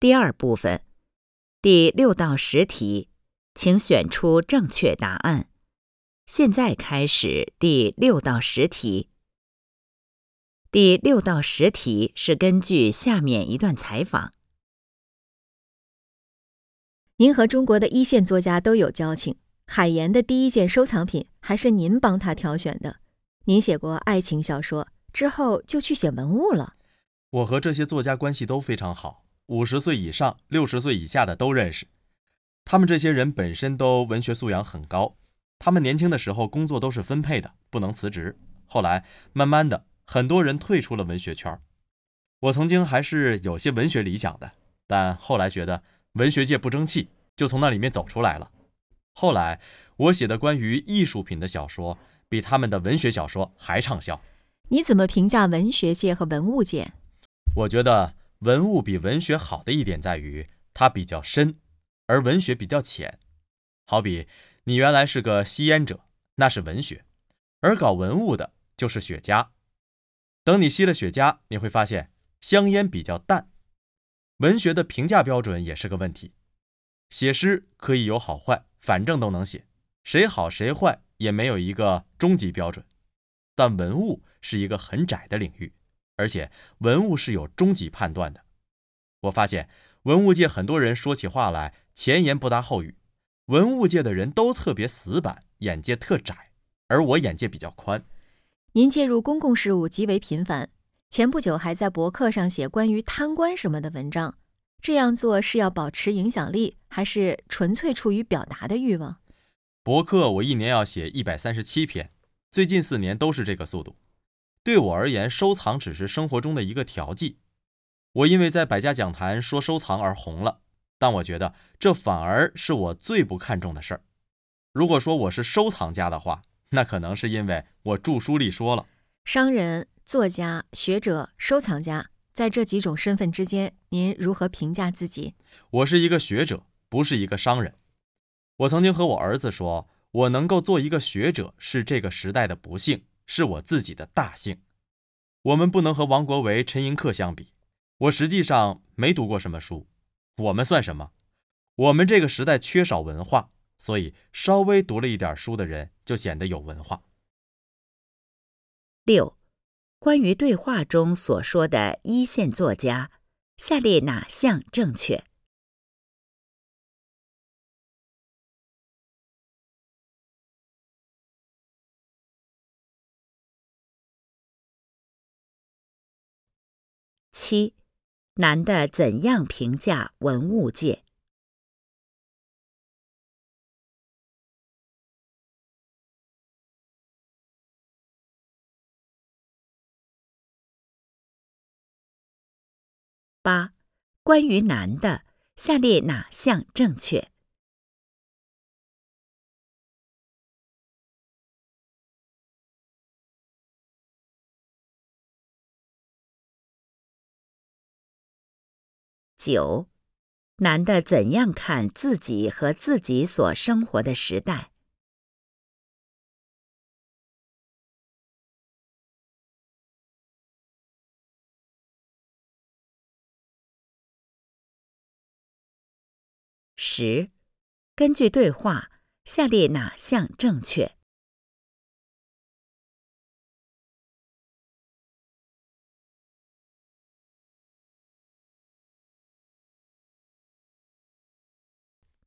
第二部分，第六到十题，请选出正确答案。现在开始第六到十题。第六到十题是根据下面一段采访。您和中国的一线作家都有交情，海岩的第一件收藏品还是您帮他挑选的。您写过爱情小说，之后就去写文物了。我和这些作家关系都非常好，五十岁以上、六十岁以下的都认识。他们这些人本身都文学素养很高。他们年轻的时候工作都是分配的，不能辞职。后来慢慢的，很多人退出了文学圈。我曾经还是有些文学理想的，但后来觉得文学界不争气，就从那里面走出来了。后来我写的关于艺术品的小说，比他们的文学小说还畅销。你怎么评价文学界和文物界？我觉得文物比文学好的一点在于它比较深，而文学比较浅。好比。你原来是个吸烟者，那是文学；而搞文物的就是雪茄。等你吸了雪茄，你会发现香烟比较淡。文学的评价标准也是个问题。写诗可以有好坏，反正都能写，谁好谁坏也没有一个终极标准。但文物是一个很窄的领域，而且文物是有终极判断的。我发现文物界很多人说起话来前言不搭后语。文物界的人都特别死板，眼界特窄，而我眼界比较宽。您介入公共事务极为频繁，前不久还在博客上写关于贪官什么的文章。这样做是要保持影响力，还是纯粹出于表达的欲望？博客我一年要写一百三十七篇，最近四年都是这个速度。对我而言，收藏只是生活中的一个调剂。我因为在百家讲坛说收藏而红了。但我觉得这反而是我最不看重的事儿。如果说我是收藏家的话，那可能是因为我著书立说了。商人、作家、学者、收藏家，在这几种身份之间，您如何评价自己？我是一个学者，不是一个商人。我曾经和我儿子说，我能够做一个学者是这个时代的不幸，是我自己的大幸。我们不能和王国维、陈寅恪相比。我实际上没读过什么书。我们算什么？我们这个时代缺少文化，所以稍微读了一点书的人就显得有文化。六，关于对话中所说的一线作家，下列哪项正确？七。男的怎样评价文物界？八，关于男的，下列哪项正确？九，男的怎样看自己和自己所生活的时代？十，根据对话，下列哪项正确？